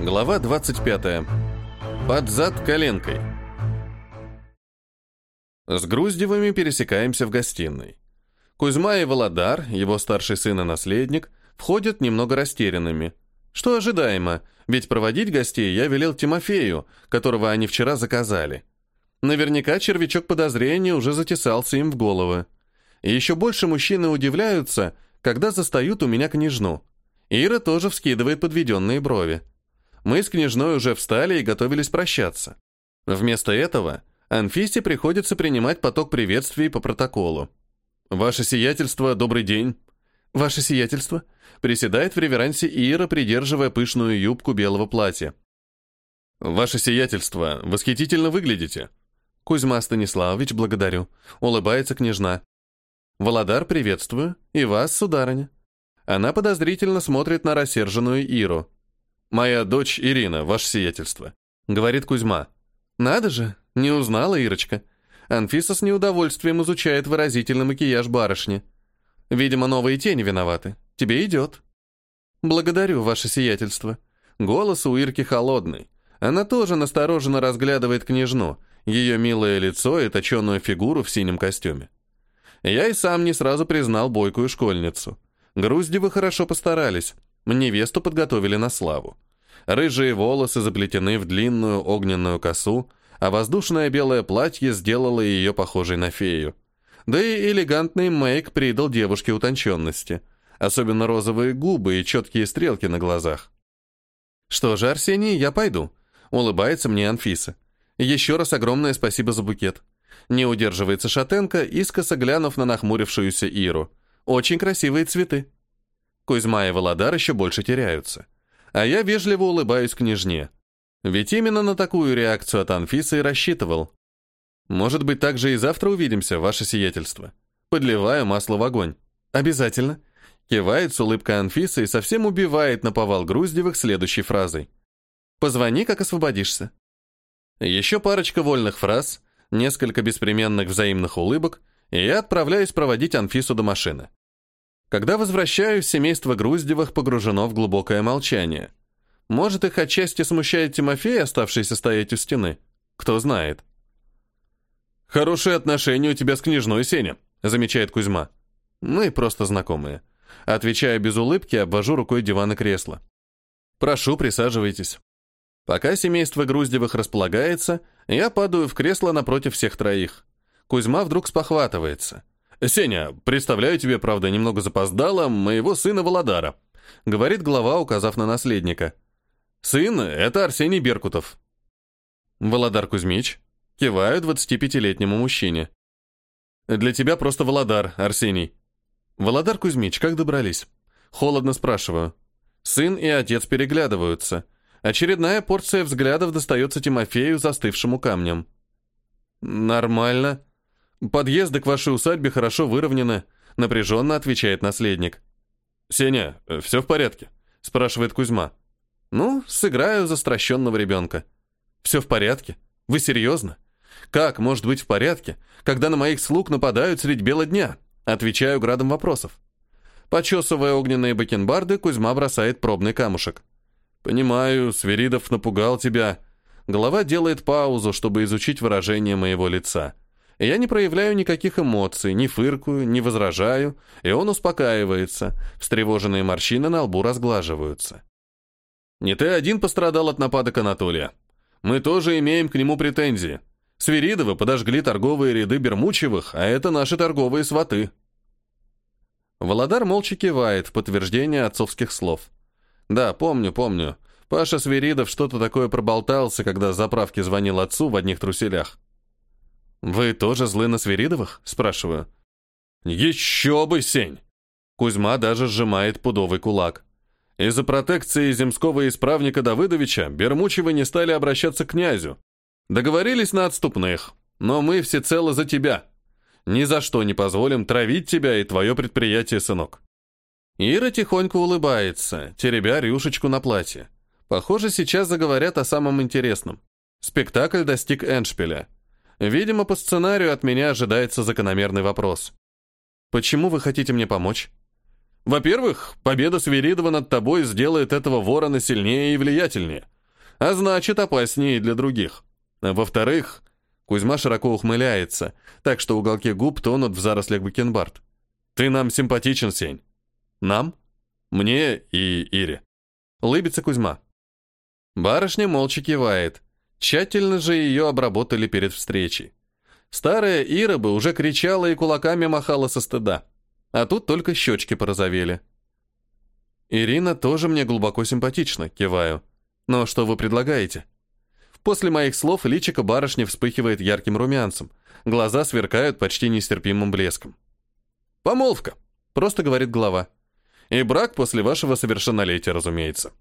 Глава 25. Под зад коленкой. С Груздевыми пересекаемся в гостиной. Кузьма и Володар, его старший сын и наследник, входят немного растерянными. Что ожидаемо, ведь проводить гостей я велел Тимофею, которого они вчера заказали. Наверняка червячок подозрения уже затесался им в головы. И еще больше мужчины удивляются, когда застают у меня княжну. Ира тоже вскидывает подведенные брови. Мы с княжной уже встали и готовились прощаться. Вместо этого Анфисе приходится принимать поток приветствий по протоколу. «Ваше сиятельство, добрый день!» «Ваше сиятельство!» Приседает в реверансе Ира, придерживая пышную юбку белого платья. «Ваше сиятельство, восхитительно выглядите!» «Кузьма Станиславович, благодарю!» Улыбается княжна. «Володар, приветствую! И вас, сударыня!» Она подозрительно смотрит на рассерженную Иру. «Моя дочь Ирина, ваше сиятельство», — говорит Кузьма. «Надо же, не узнала Ирочка». Анфиса с неудовольствием изучает выразительный макияж барышни. «Видимо, новые тени виноваты. Тебе идет». «Благодарю, ваше сиятельство». Голос у Ирки холодный. Она тоже настороженно разглядывает княжну, ее милое лицо и точеную фигуру в синем костюме. Я и сам не сразу признал бойкую школьницу. Груздевы хорошо постарались. Невесту подготовили на славу. Рыжие волосы заплетены в длинную огненную косу, а воздушное белое платье сделало ее похожей на фею. Да и элегантный мейк придал девушке утонченности, особенно розовые губы и четкие стрелки на глазах. «Что же, Арсений, я пойду», — улыбается мне Анфиса. «Еще раз огромное спасибо за букет». Не удерживается шатенка, искоса глянув на нахмурившуюся Иру. «Очень красивые цветы». Кузьма и Володар еще больше теряются. А я вежливо улыбаюсь княжне. Ведь именно на такую реакцию от Анфисы и рассчитывал. Может быть, также и завтра увидимся, ваше сиятельство. Подливаю масло в огонь. Обязательно. Кивает с улыбкой Анфиса и совсем убивает на повал Груздевых следующей фразой. «Позвони, как освободишься». Еще парочка вольных фраз, несколько беспременных взаимных улыбок, и я отправляюсь проводить Анфису до машины. Когда возвращаюсь, семейство Груздевых погружено в глубокое молчание. Может, их отчасти смущает Тимофей, оставшийся стоять у стены? Кто знает. «Хорошие отношения у тебя с княжной, Сеня», — замечает Кузьма. «Мы просто знакомые». Отвечая без улыбки, обвожу рукой диван и кресло. «Прошу, присаживайтесь». Пока семейство Груздевых располагается, я падаю в кресло напротив всех троих. Кузьма вдруг спохватывается — «Сеня, представляю тебе, правда, немного запоздало, моего сына Володара», — говорит глава, указав на наследника. «Сын — это Арсений Беркутов». «Володар Кузьмич», — киваю 25-летнему мужчине. «Для тебя просто Володар, Арсений». «Володар Кузьмич, как добрались?» Холодно спрашиваю. Сын и отец переглядываются. Очередная порция взглядов достается Тимофею, застывшему камнем. «Нормально», «Подъезды к вашей усадьбе хорошо выровнены», — напряженно отвечает наследник. «Сеня, все в порядке?» — спрашивает Кузьма. «Ну, сыграю застращенного ребенка». «Все в порядке? Вы серьезно? Как может быть в порядке, когда на моих слуг нападают средь бела дня?» Отвечаю градом вопросов. Почесывая огненные бакенбарды, Кузьма бросает пробный камушек. «Понимаю, Сверидов напугал тебя». Голова делает паузу, чтобы изучить выражение моего лица. Я не проявляю никаких эмоций, не фыркую, не возражаю, и он успокаивается. Встревоженные морщины на лбу разглаживаются. Не ты один пострадал от нападок Анатолия. Мы тоже имеем к нему претензии. Свиридовы подожгли торговые ряды Бермучевых, а это наши торговые сваты. Володар молча кивает в подтверждение отцовских слов. Да, помню, помню. Паша Свиридов что-то такое проболтался, когда с заправки звонил отцу в одних труселях. «Вы тоже злы на Свиридовых?» – спрашиваю. «Еще бы, Сень!» Кузьма даже сжимает пудовый кулак. Из-за протекции земского исправника Давыдовича Бермучевы не стали обращаться к князю. Договорились на отступных, но мы всецело за тебя. Ни за что не позволим травить тебя и твое предприятие, сынок. Ира тихонько улыбается, теребя рюшечку на платье. Похоже, сейчас заговорят о самом интересном. Спектакль достиг эндшпиля. Видимо, по сценарию от меня ожидается закономерный вопрос. «Почему вы хотите мне помочь?» Во-первых, победа Свиридова над тобой сделает этого ворона сильнее и влиятельнее, а значит, опаснее для других. Во-вторых, Кузьма широко ухмыляется, так что уголки губ тонут в зарослях бакенбард. Ты нам симпатичен, Сень. Нам? Мне и Ире. Улыбится Кузьма. Барышня молча кивает. Тщательно же ее обработали перед встречей. Старая Ира бы уже кричала и кулаками махала со стыда. А тут только щечки порозовели. Ирина тоже мне глубоко симпатична, киваю. Но что вы предлагаете? После моих слов личико барышни вспыхивает ярким румянцем. Глаза сверкают почти нестерпимым блеском. «Помолвка», — просто говорит глава. «И брак после вашего совершеннолетия, разумеется».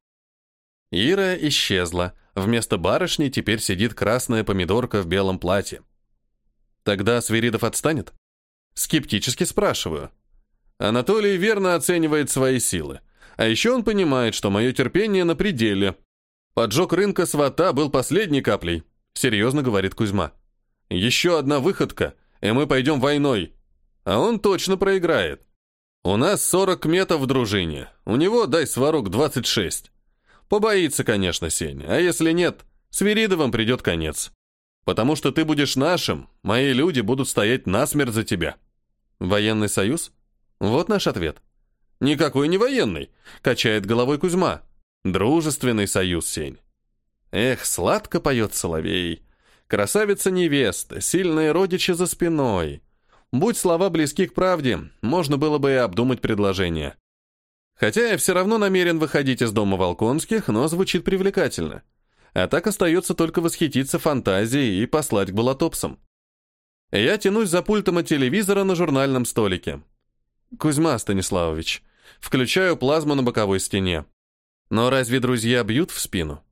Ира исчезла. Вместо барышни теперь сидит красная помидорка в белом платье. Тогда Свиридов отстанет? Скептически спрашиваю. Анатолий верно оценивает свои силы. А еще он понимает, что мое терпение на пределе. Поджог рынка свата был последней каплей, серьезно говорит Кузьма. Еще одна выходка, и мы пойдем войной. А он точно проиграет. У нас 40 метов в дружине, у него, дай сварок, 26. Побоится, конечно, Сеня, а если нет, Свиридовым придет конец. Потому что ты будешь нашим, мои люди будут стоять насмерть за тебя. Военный союз? Вот наш ответ. Никакой не военный, качает головой Кузьма. Дружественный союз, Сень. Эх, сладко поет соловей. Красавица-невеста, сильные родичи за спиной. Будь слова близки к правде, можно было бы и обдумать предложение. Хотя я все равно намерен выходить из дома Волконских, но звучит привлекательно. А так остается только восхититься фантазией и послать к болотопсам. Я тянусь за пультом от телевизора на журнальном столике. Кузьма Станиславович. Включаю плазму на боковой стене. Но разве друзья бьют в спину?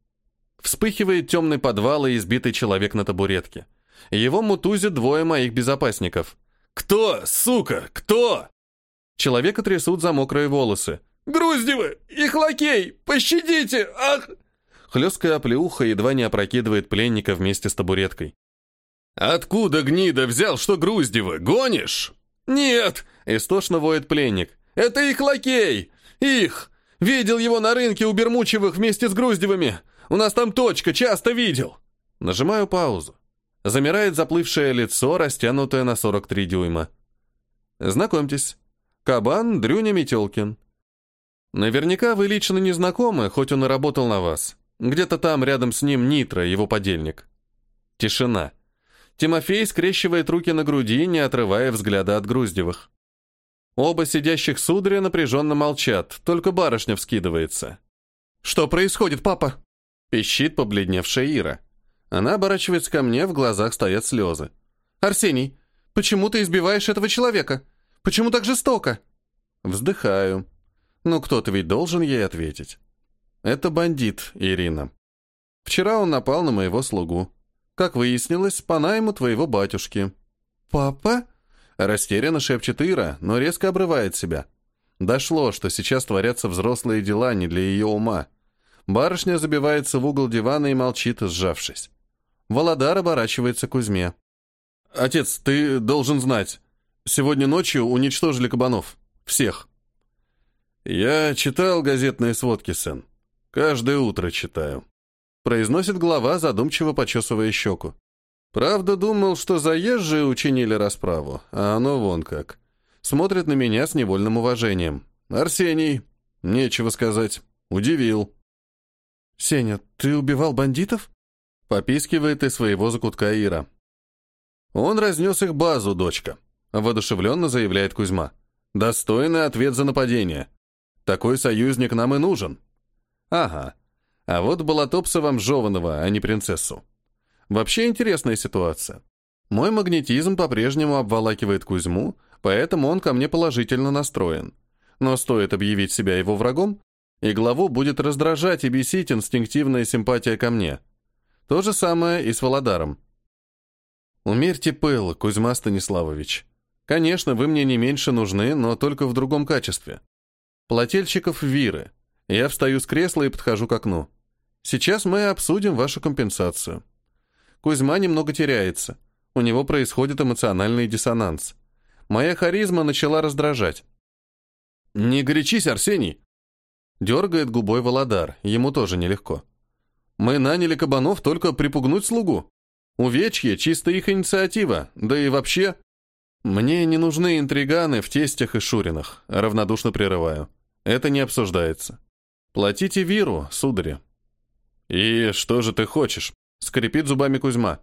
Вспыхивает темный подвал и избитый человек на табуретке. Его мутузят двое моих безопасников. «Кто, сука, кто?» Человека трясут за мокрые волосы. «Груздевы! Их лакей! Пощадите! Ах!» Хлесткая оплеуха едва не опрокидывает пленника вместе с табуреткой. «Откуда, гнида, взял, что Груздева? Гонишь?» «Нет!» — истошно воет пленник. «Это их лакей! Их! Видел его на рынке у Бермучевых вместе с Груздевыми! У нас там точка, часто видел!» Нажимаю паузу. Замирает заплывшее лицо, растянутое на 43 дюйма. Знакомьтесь. Кабан Дрюня Метелкин. Наверняка вы лично не знакомы, хоть он и работал на вас. Где-то там, рядом с ним, Нитро, его подельник. Тишина. Тимофей скрещивает руки на груди, не отрывая взгляда от Груздевых. Оба сидящих сударя напряженно молчат, только барышня вскидывается. «Что происходит, папа?» Пищит побледневшая Ира. Она оборачивается ко мне, в глазах стоят слезы. «Арсений, почему ты избиваешь этого человека? Почему так жестоко?» Вздыхаю. Ну, кто-то ведь должен ей ответить. Это бандит, Ирина. Вчера он напал на моего слугу. Как выяснилось, по найму твоего батюшки. «Папа?» Растерянно шепчет Ира, но резко обрывает себя. Дошло, что сейчас творятся взрослые дела не для ее ума. Барышня забивается в угол дивана и молчит, сжавшись. Володар оборачивается к Кузьме. «Отец, ты должен знать. Сегодня ночью уничтожили кабанов. Всех». «Я читал газетные сводки, сын. Каждое утро читаю», — произносит глава, задумчиво почесывая щеку. «Правда, думал, что заезжие учинили расправу, а оно вон как. Смотрит на меня с невольным уважением. Арсений, нечего сказать, удивил». «Сеня, ты убивал бандитов?» Попискивает из своего закутка Ира. «Он разнес их базу, дочка», — воодушевленно заявляет Кузьма. «Достойный ответ за нападение. Такой союзник нам и нужен». «Ага. А вот Болотопса вам жеваного, а не принцессу». Вообще интересная ситуация. Мой магнетизм по-прежнему обволакивает Кузьму, поэтому он ко мне положительно настроен. Но стоит объявить себя его врагом, и главу будет раздражать и бесить инстинктивная симпатия ко мне — то же самое и с Володаром. Умерьте пыл, Кузьма Станиславович. Конечно, вы мне не меньше нужны, но только в другом качестве. Плательщиков Виры. Я встаю с кресла и подхожу к окну. Сейчас мы обсудим вашу компенсацию. Кузьма немного теряется. У него происходит эмоциональный диссонанс. Моя харизма начала раздражать. «Не горячись, Арсений!» Дергает губой Володар, ему тоже нелегко. «Мы наняли кабанов только припугнуть слугу. Увечье — чисто их инициатива, да и вообще...» «Мне не нужны интриганы в тестях и шуринах», — равнодушно прерываю. «Это не обсуждается. Платите виру, судари». «И что же ты хочешь?» — скрипит зубами Кузьма.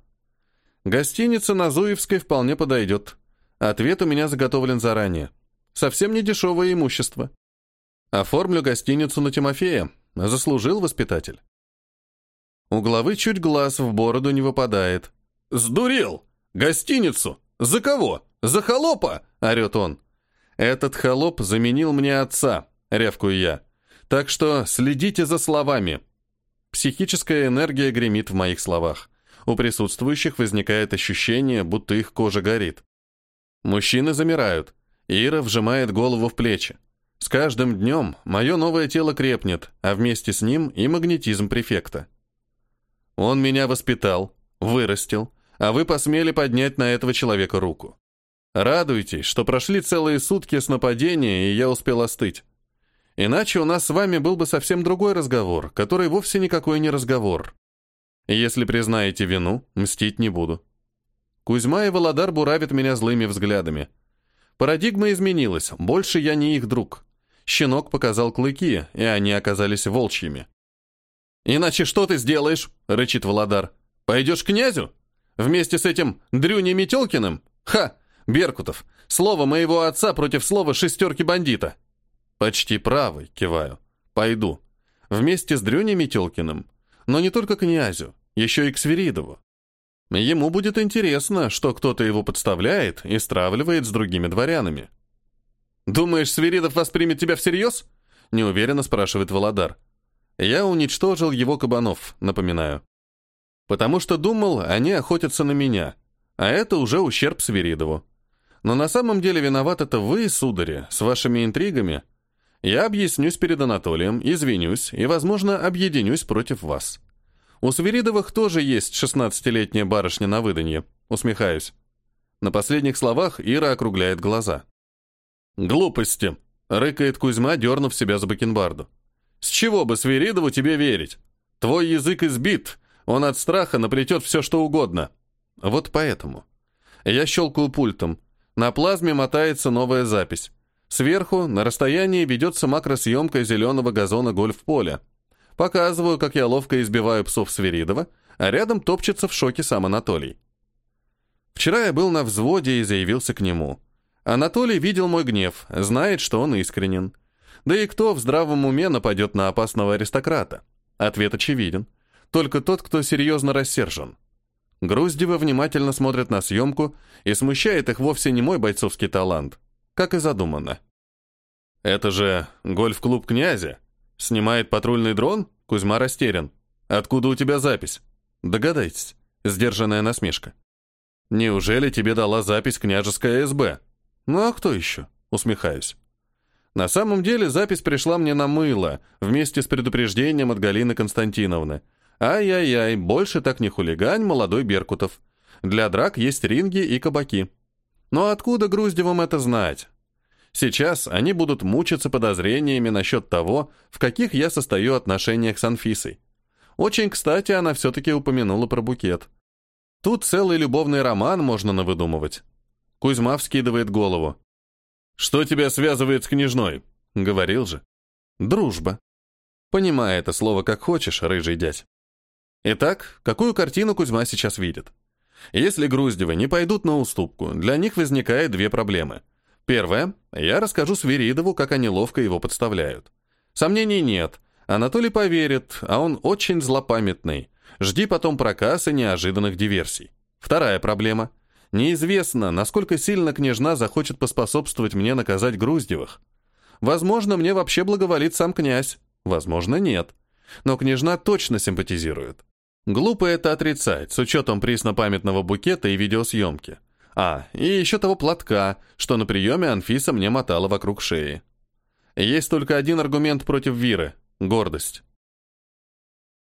«Гостиница на Зуевской вполне подойдет. Ответ у меня заготовлен заранее. Совсем не дешевое имущество. Оформлю гостиницу на Тимофея. Заслужил воспитатель». У главы чуть глаз в бороду не выпадает. «Сдурел! Гостиницу! За кого?» «За холопа!» — орет он. «Этот холоп заменил мне отца», — рявкую я. «Так что следите за словами». Психическая энергия гремит в моих словах. У присутствующих возникает ощущение, будто их кожа горит. Мужчины замирают. Ира вжимает голову в плечи. С каждым днем мое новое тело крепнет, а вместе с ним и магнетизм префекта. Он меня воспитал, вырастил, а вы посмели поднять на этого человека руку. Радуйтесь, что прошли целые сутки с нападения, и я успел остыть. Иначе у нас с вами был бы совсем другой разговор, который вовсе никакой не разговор. Если признаете вину, мстить не буду. Кузьма и Володар буравят меня злыми взглядами. Парадигма изменилась, больше я не их друг. Щенок показал клыки, и они оказались волчьими. «Иначе что ты сделаешь?» — рычит Володар. «Пойдешь к князю? Вместе с этим Дрюней Метелкиным? Ха! Беркутов, слово моего отца против слова шестерки бандита. Почти правый, киваю. Пойду. Вместе с Дрюней Метелкиным. Но не только князю, еще и к Свиридову. Ему будет интересно, что кто-то его подставляет и стравливает с другими дворянами. «Думаешь, Свиридов воспримет тебя всерьез?» — неуверенно спрашивает Володар. «Я уничтожил его кабанов, напоминаю. Потому что думал, они охотятся на меня, а это уже ущерб Свиридову. Но на самом деле виноват это вы, судари, с вашими интригами. Я объяснюсь перед Анатолием, извинюсь и, возможно, объединюсь против вас. У Свиридовых тоже есть шестнадцатилетняя барышня на выданье. Усмехаюсь. На последних словах Ира округляет глаза. «Глупости!» — рыкает Кузьма, дернув себя за бакенбарду. «С чего бы Свиридову тебе верить? Твой язык избит, он от страха наплетет все, что угодно. Вот поэтому. Я щелкаю пультом, на плазме мотается новая запись. Сверху, на расстоянии, ведется макросъемка зеленого газона гольф-поля. Показываю, как я ловко избиваю псов Свиридова, а рядом топчется в шоке сам Анатолий. Вчера я был на взводе и заявился к нему. Анатолий видел мой гнев, знает, что он искренен. Да и кто в здравом уме нападет на опасного аристократа? Ответ очевиден. Только тот, кто серьезно рассержен. Груздевы внимательно смотрят на съемку, и смущает их вовсе не мой бойцовский талант, как и задумано. «Это же гольф-клуб князя? Снимает патрульный дрон?» Кузьма растерян. «Откуда у тебя запись?» «Догадайтесь». Сдержанная насмешка. «Неужели тебе дала запись княжеская СБ?» «Ну а кто еще?» Усмехаюсь. На самом деле запись пришла мне на мыло, вместе с предупреждением от Галины Константиновны – Ай-яй-яй, больше так не хулигань, молодой Беркутов. Для драк есть ринги и кабаки. Но откуда Груздевым это знать? Сейчас они будут мучиться подозрениями насчет того, в каких я состою отношениях с Анфисой. Очень кстати она все-таки упомянула про букет. Тут целый любовный роман можно навыдумывать. Кузьма вскидывает голову. «Что тебя связывает с княжной?» — говорил же. «Дружба». Понимай это слово как хочешь, рыжий дядь. Итак, какую картину Кузьма сейчас видит? Если Груздевы не пойдут на уступку, для них возникает две проблемы. Первое. Я расскажу Свиридову, как они ловко его подставляют. Сомнений нет. Анатолий поверит, а он очень злопамятный. Жди потом проказ и неожиданных диверсий. Вторая проблема. Неизвестно, насколько сильно княжна захочет поспособствовать мне наказать Груздевых. Возможно, мне вообще благоволит сам князь. Возможно, нет. Но княжна точно симпатизирует. Глупо это отрицать, с учетом преснопамятного букета и видеосъемки. А, и еще того платка, что на приеме Анфиса мне мотала вокруг шеи. Есть только один аргумент против Виры — гордость.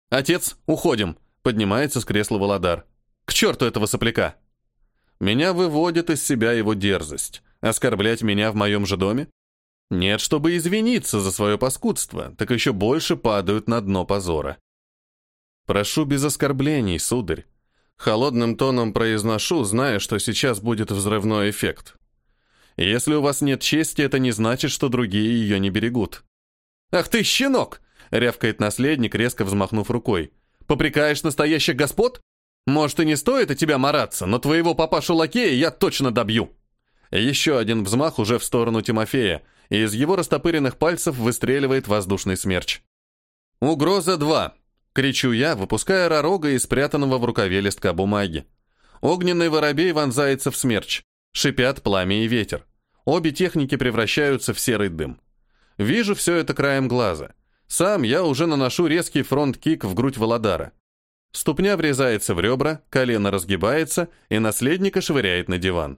«Отец, уходим!» — поднимается с кресла Володар. «К черту этого сопляка!» Меня выводит из себя его дерзость. Оскорблять меня в моем же доме? Нет, чтобы извиниться за свое паскудство, так еще больше падают на дно позора. Прошу без оскорблений, сударь. Холодным тоном произношу, зная, что сейчас будет взрывной эффект. Если у вас нет чести, это не значит, что другие ее не берегут. «Ах ты, щенок!» — рявкает наследник, резко взмахнув рукой. «Попрекаешь настоящих господ? Может, и не стоит от тебя мараться, но твоего папашу-лакея я точно добью!» Еще один взмах уже в сторону Тимофея, и из его растопыренных пальцев выстреливает воздушный смерч. «Угроза 2!» — кричу я, выпуская ророга из спрятанного в рукаве листка бумаги. Огненный воробей вонзается в смерч. Шипят пламя и ветер. Обе техники превращаются в серый дым. Вижу все это краем глаза. Сам я уже наношу резкий фронт-кик в грудь Володара. Ступня врезается в ребра, колено разгибается, и наследника швыряет на диван.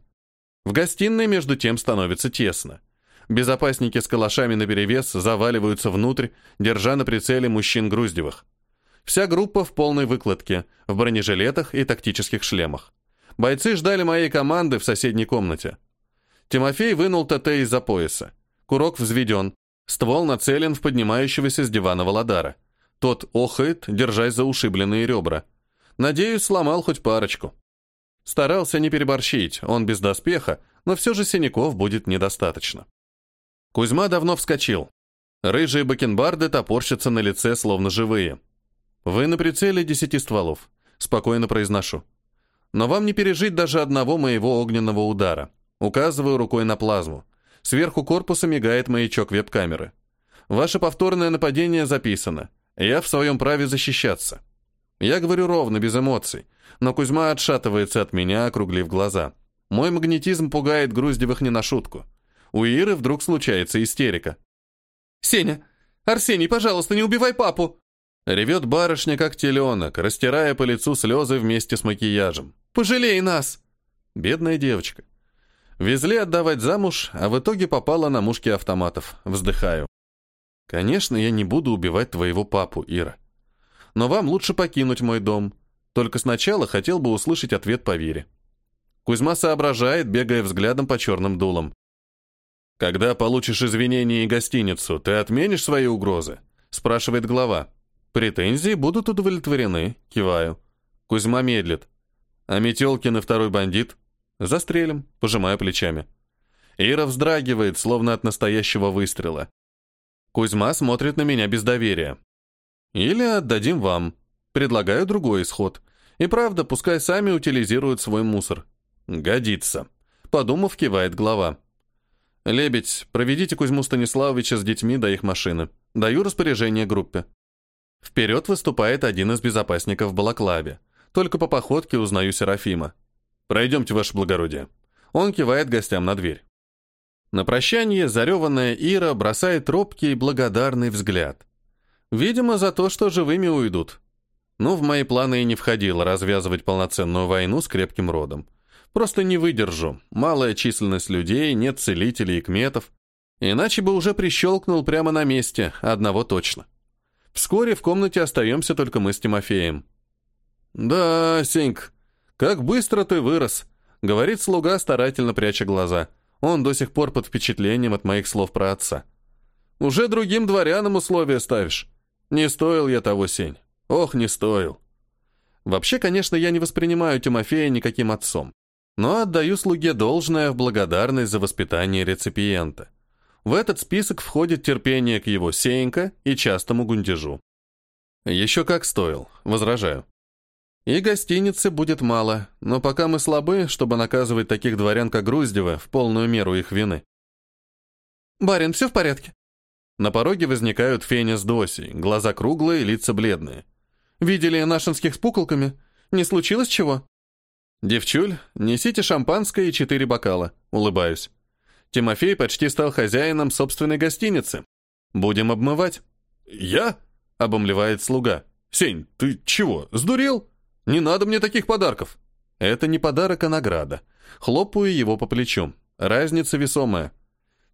В гостиной между тем становится тесно. Безопасники с калашами наперевес заваливаются внутрь, держа на прицеле мужчин Груздевых. Вся группа в полной выкладке, в бронежилетах и тактических шлемах. Бойцы ждали моей команды в соседней комнате. Тимофей вынул ТТ из-за пояса. Курок взведен. Ствол нацелен в поднимающегося с дивана Володара. Тот охает, держась за ушибленные ребра. Надеюсь, сломал хоть парочку. Старался не переборщить, он без доспеха, но все же синяков будет недостаточно. Кузьма давно вскочил. Рыжие бакенбарды топорщатся на лице, словно живые. «Вы на прицеле десяти стволов», — спокойно произношу. «Но вам не пережить даже одного моего огненного удара. Указываю рукой на плазму. Сверху корпуса мигает маячок веб-камеры. Ваше повторное нападение записано. Я в своем праве защищаться. Я говорю ровно, без эмоций, но Кузьма отшатывается от меня, округлив глаза. Мой магнетизм пугает Груздевых не на шутку. У Иры вдруг случается истерика. «Сеня! Арсений, пожалуйста, не убивай папу!» Ревет барышня, как теленок, растирая по лицу слезы вместе с макияжем. «Пожалей нас!» Бедная девочка. Везли отдавать замуж, а в итоге попала на мушки автоматов. Вздыхаю. Конечно, я не буду убивать твоего папу, Ира. Но вам лучше покинуть мой дом. Только сначала хотел бы услышать ответ по вере. Кузьма соображает, бегая взглядом по черным дулам. «Когда получишь извинения и гостиницу, ты отменишь свои угрозы?» спрашивает глава. «Претензии будут удовлетворены», киваю. Кузьма медлит. «А Метелкин и второй бандит?» «Застрелим», пожимаю плечами. Ира вздрагивает, словно от настоящего выстрела. Кузьма смотрит на меня без доверия. Или отдадим вам. Предлагаю другой исход. И правда, пускай сами утилизируют свой мусор. Годится. Подумав, кивает глава. Лебедь, проведите Кузьму Станиславовича с детьми до их машины. Даю распоряжение группе. Вперед выступает один из безопасников в балаклаве. Только по походке узнаю Серафима. «Пройдемте, ваше благородие». Он кивает гостям на дверь. На прощание зареванная Ира бросает робкий благодарный взгляд. Видимо, за то, что живыми уйдут. Ну, в мои планы и не входило развязывать полноценную войну с крепким родом. Просто не выдержу. Малая численность людей, нет целителей и кметов. Иначе бы уже прищелкнул прямо на месте, одного точно. Вскоре в комнате остаемся только мы с Тимофеем. «Да, Сеньк, как быстро ты вырос», — говорит слуга, старательно пряча глаза. Он до сих пор под впечатлением от моих слов про отца. «Уже другим дворянам условия ставишь. Не стоил я того, Сень. Ох, не стоил». Вообще, конечно, я не воспринимаю Тимофея никаким отцом, но отдаю слуге должное в благодарность за воспитание реципиента. В этот список входит терпение к его сеянка и частому гундежу. Еще как стоил, возражаю. И гостиницы будет мало, но пока мы слабы, чтобы наказывать таких дворян, как Груздева, в полную меру их вины. «Барин, все в порядке?» На пороге возникают Феня с Досей, глаза круглые, лица бледные. «Видели нашинских с пуколками? Не случилось чего?» «Девчуль, несите шампанское и четыре бокала», улыбаюсь. Тимофей почти стал хозяином собственной гостиницы. Будем обмывать. «Я?» — обомлевает слуга. «Сень, ты чего, сдурел?» Не надо мне таких подарков. Это не подарок, а награда. Хлопаю его по плечу. Разница весомая.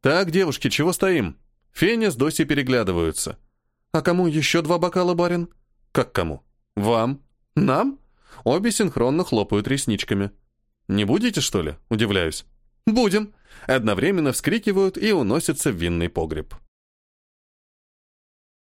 Так, девушки, чего стоим? Феня с Досей переглядываются. А кому еще два бокала, барин? Как кому? Вам? Нам? Обе синхронно хлопают ресничками. Не будете, что ли? Удивляюсь. «Будем!» Одновременно вскрикивают и уносятся в винный погреб.